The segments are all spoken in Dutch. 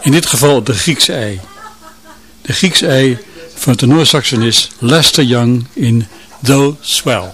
In dit geval de Griekse ei. De Griekse ei van de tenorsaxonist Lester Young in Though Swell.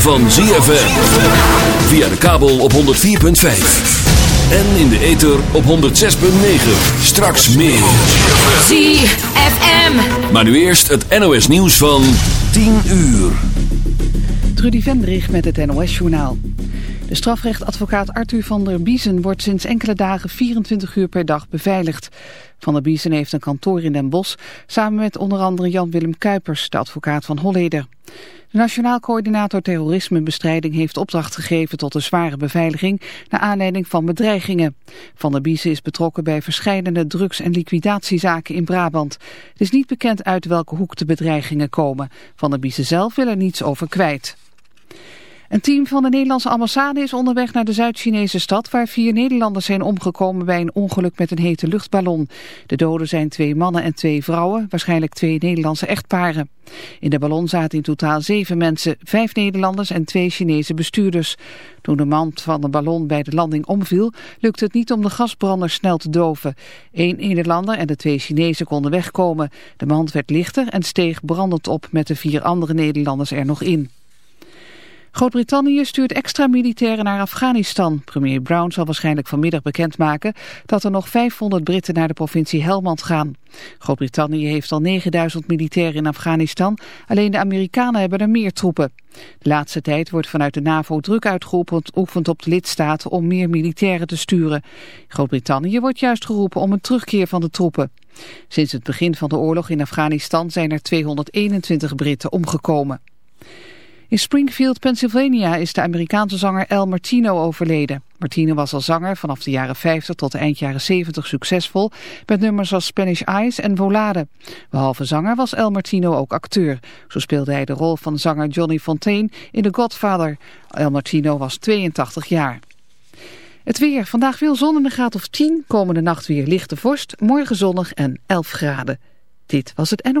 Van ZFM. Via de kabel op 104.5. En in de ether op 106.9. Straks meer. ZFM. Maar nu eerst het NOS nieuws van 10 uur. Trudy Vendrich met het NOS journaal. De strafrechtadvocaat Arthur van der Biezen wordt sinds enkele dagen 24 uur per dag beveiligd. Van der Biezen heeft een kantoor in Den Bosch samen met onder andere Jan-Willem Kuipers, de advocaat van Holleder. De Nationaal Coördinator Terrorismebestrijding heeft opdracht gegeven tot een zware beveiliging naar aanleiding van bedreigingen. Van der Biezen is betrokken bij verschillende drugs- en liquidatiezaken in Brabant. Het is niet bekend uit welke hoek de bedreigingen komen. Van der Biezen zelf wil er niets over kwijt. Een team van de Nederlandse ambassade is onderweg naar de Zuid-Chinese stad... waar vier Nederlanders zijn omgekomen bij een ongeluk met een hete luchtballon. De doden zijn twee mannen en twee vrouwen, waarschijnlijk twee Nederlandse echtparen. In de ballon zaten in totaal zeven mensen, vijf Nederlanders en twee Chinese bestuurders. Toen de mand van de ballon bij de landing omviel, lukte het niet om de gasbrander snel te doven. Eén Nederlander en de twee Chinezen konden wegkomen. De mand werd lichter en steeg brandend op met de vier andere Nederlanders er nog in. Groot-Brittannië stuurt extra militairen naar Afghanistan. Premier Brown zal waarschijnlijk vanmiddag bekendmaken dat er nog 500 Britten naar de provincie Helmand gaan. Groot-Brittannië heeft al 9000 militairen in Afghanistan, alleen de Amerikanen hebben er meer troepen. De laatste tijd wordt vanuit de NAVO druk uitgeoefend op de lidstaten om meer militairen te sturen. Groot-Brittannië wordt juist geroepen om een terugkeer van de troepen. Sinds het begin van de oorlog in Afghanistan zijn er 221 Britten omgekomen. In Springfield, Pennsylvania is de Amerikaanse zanger El Martino overleden. Martino was al zanger vanaf de jaren 50 tot eind jaren 70 succesvol met nummers als Spanish Eyes en Volade. Behalve zanger was El Martino ook acteur. Zo speelde hij de rol van zanger Johnny Fontaine in The Godfather. El Martino was 82 jaar. Het weer. Vandaag veel zon en een graad of 10. Komende nacht weer lichte vorst. Morgen zonnig en 11 graden. Dit was het NO.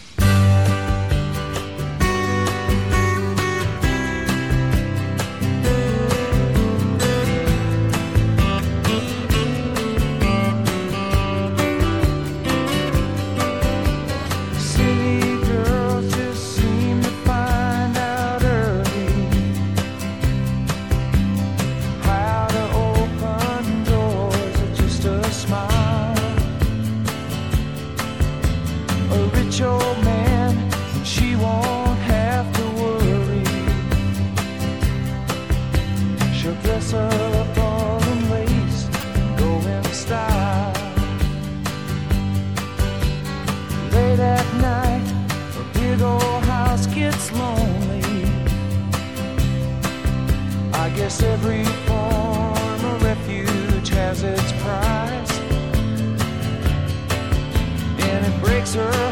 Every form of refuge has its price. And it breaks her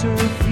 surface.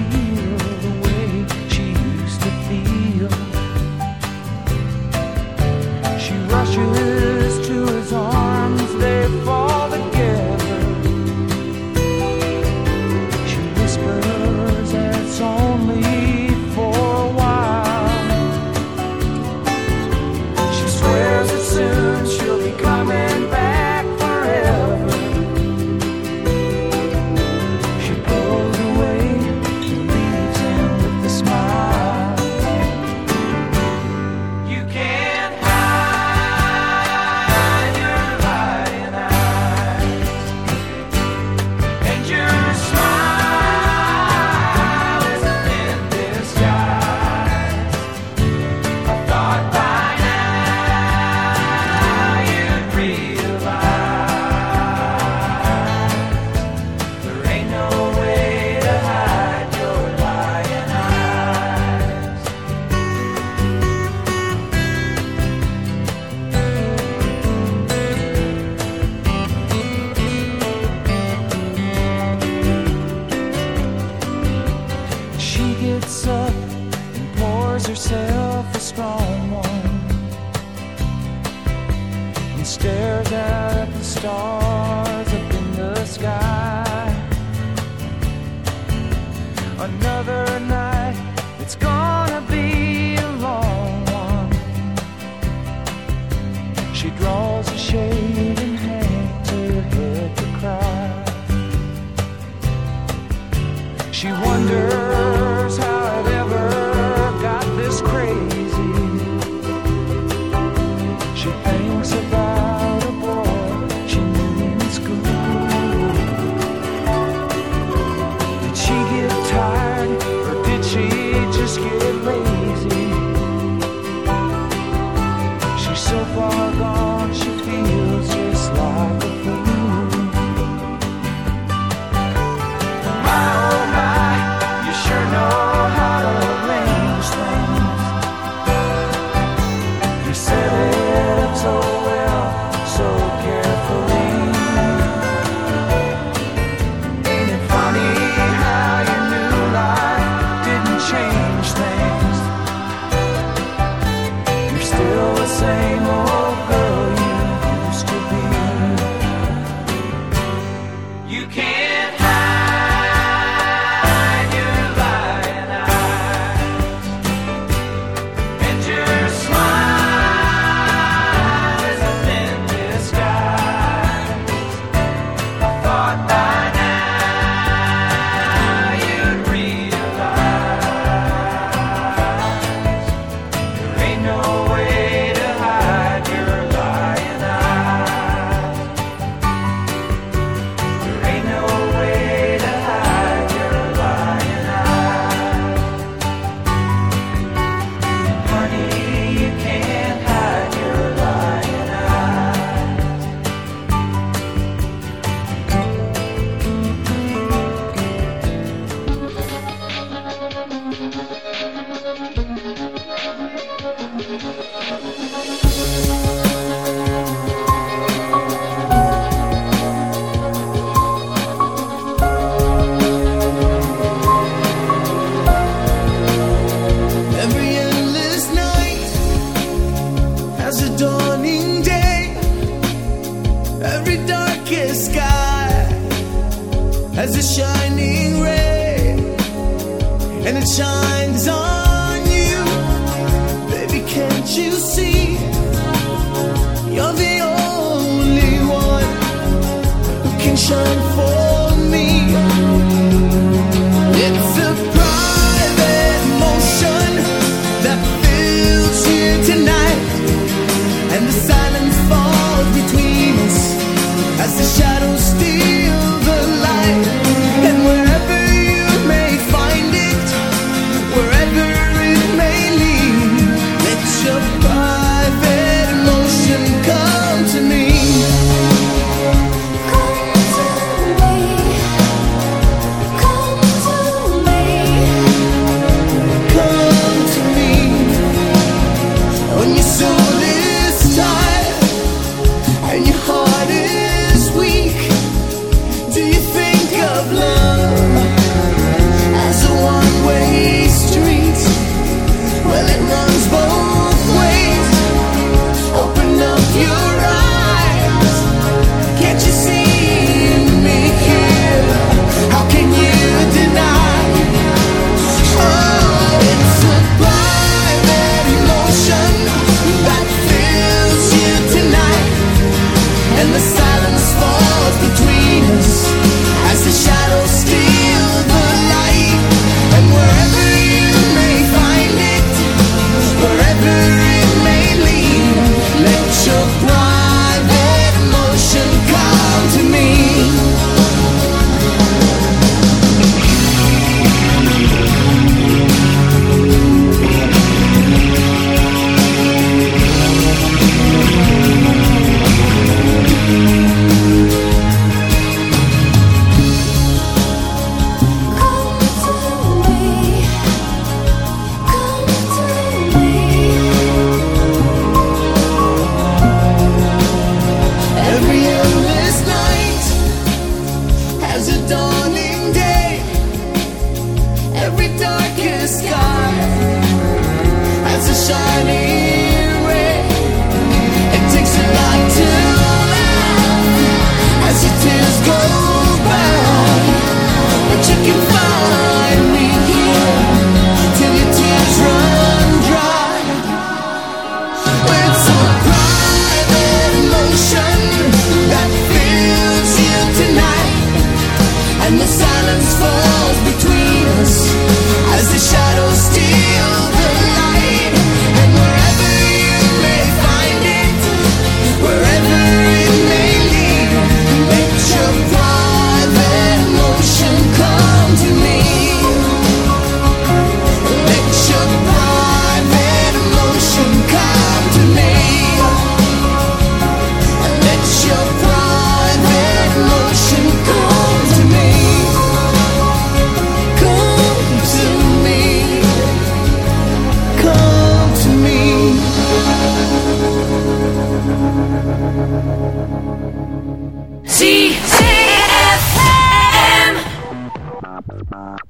uh,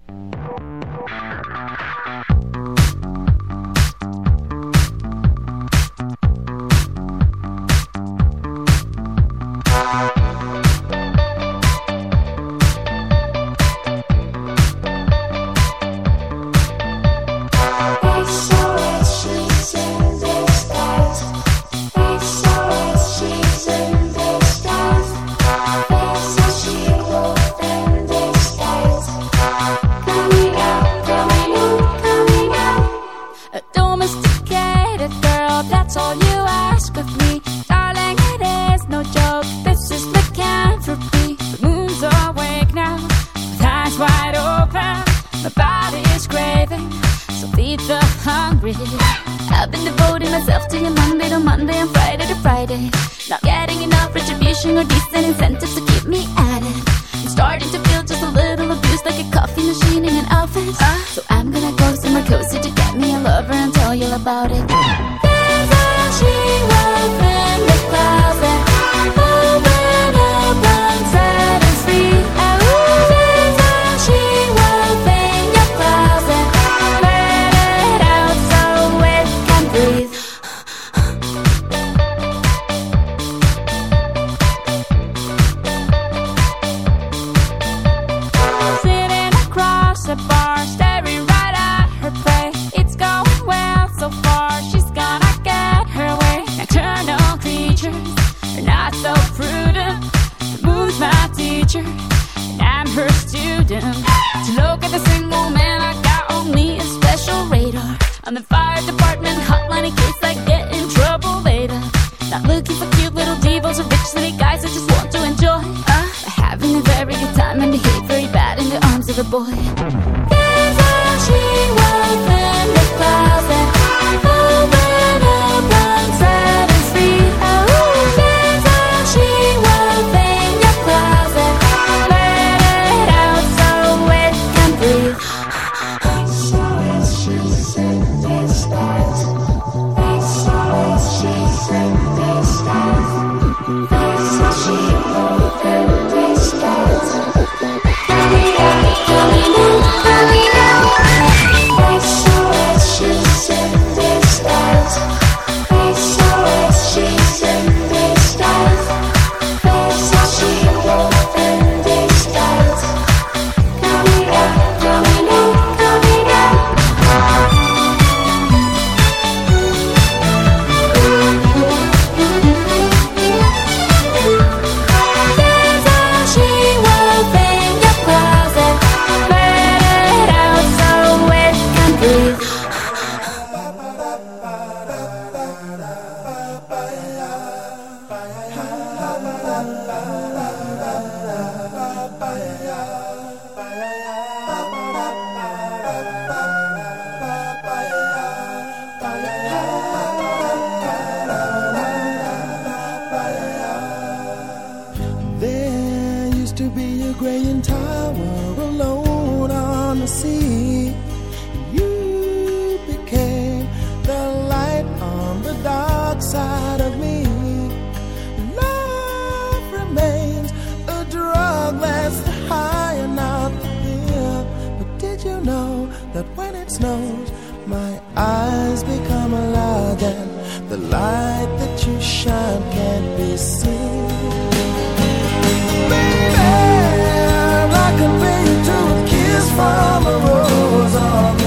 boy. That when it snows, my eyes become alive and the light that you shine can't be seen? I compare you to a kiss from a rose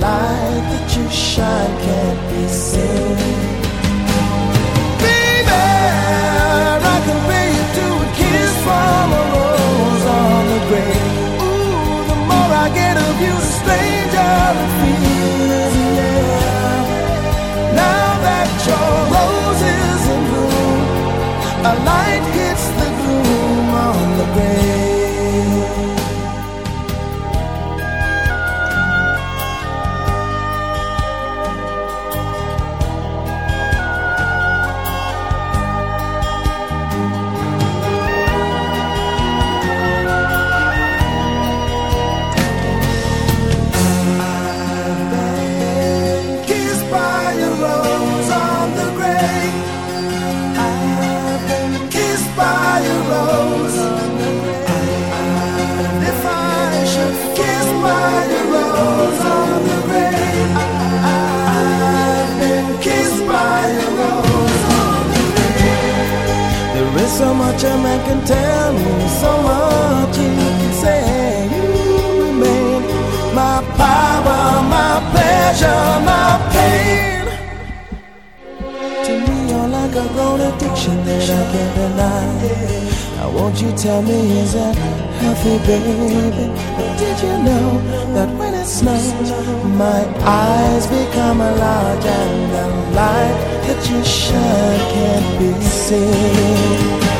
light that you shine can't be seen? Baby, I you to a kiss from a rose on the grave. Ooh, the more I get of you, the can tell me, so much he can say. You remain my power, my pleasure, my pain. To me, you're like a grown addiction that I can't deny. Now, won't you tell me, is that healthy, baby? Did you know that when it snows, my eyes become large and the light that you shine can't be seen?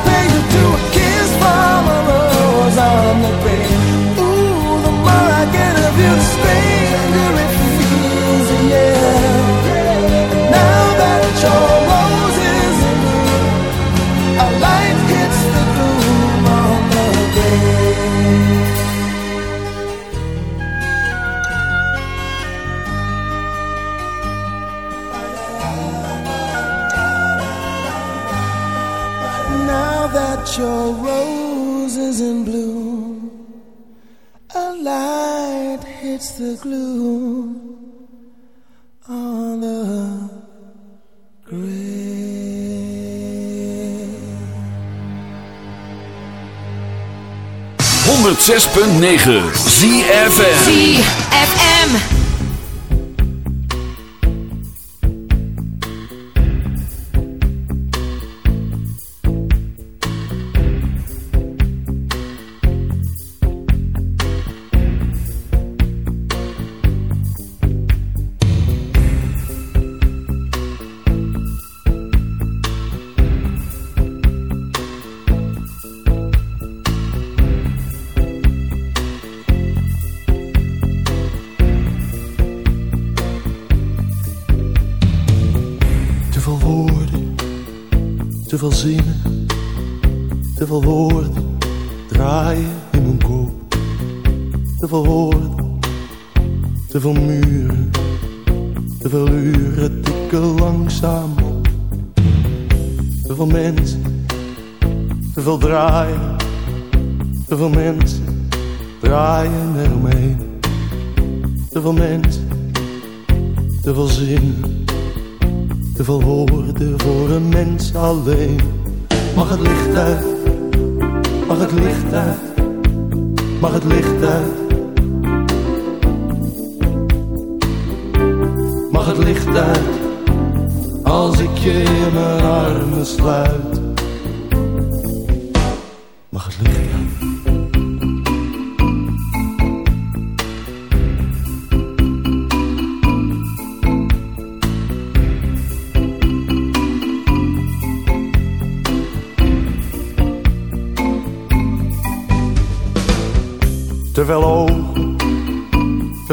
your roses in. A light hits the on the 106.9 ZFM.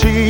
she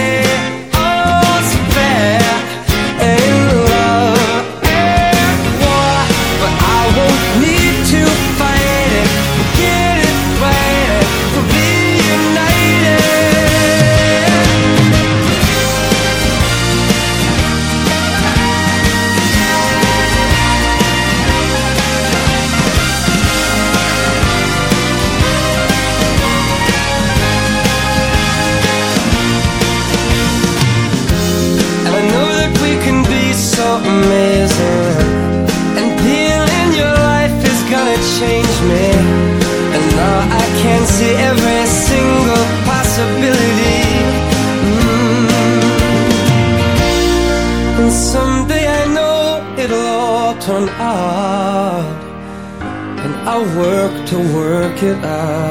it out.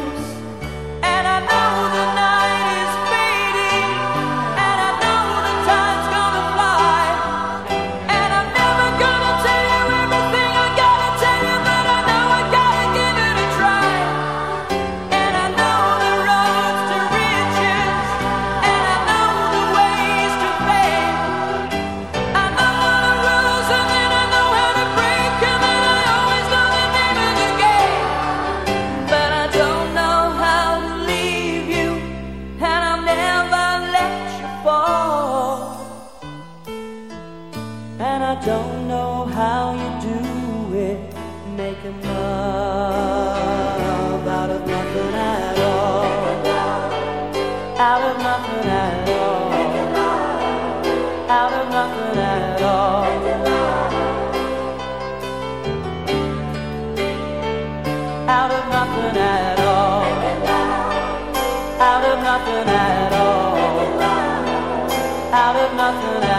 nothing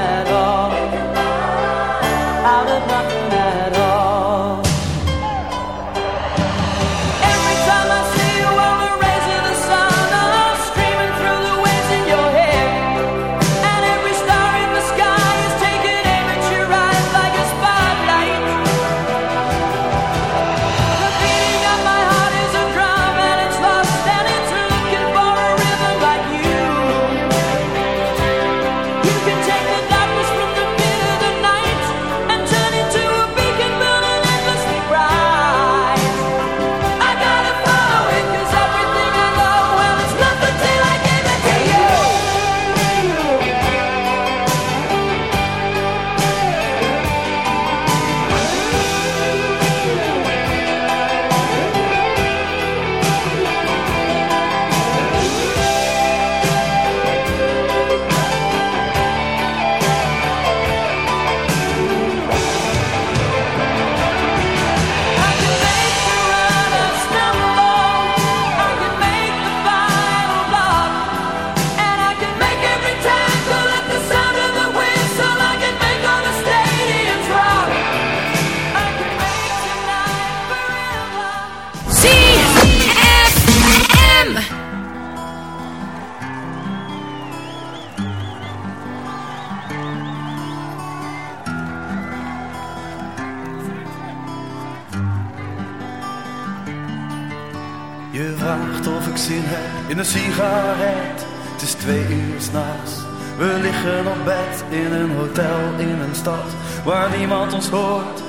in een hotel in een stad waar niemand ons hoort.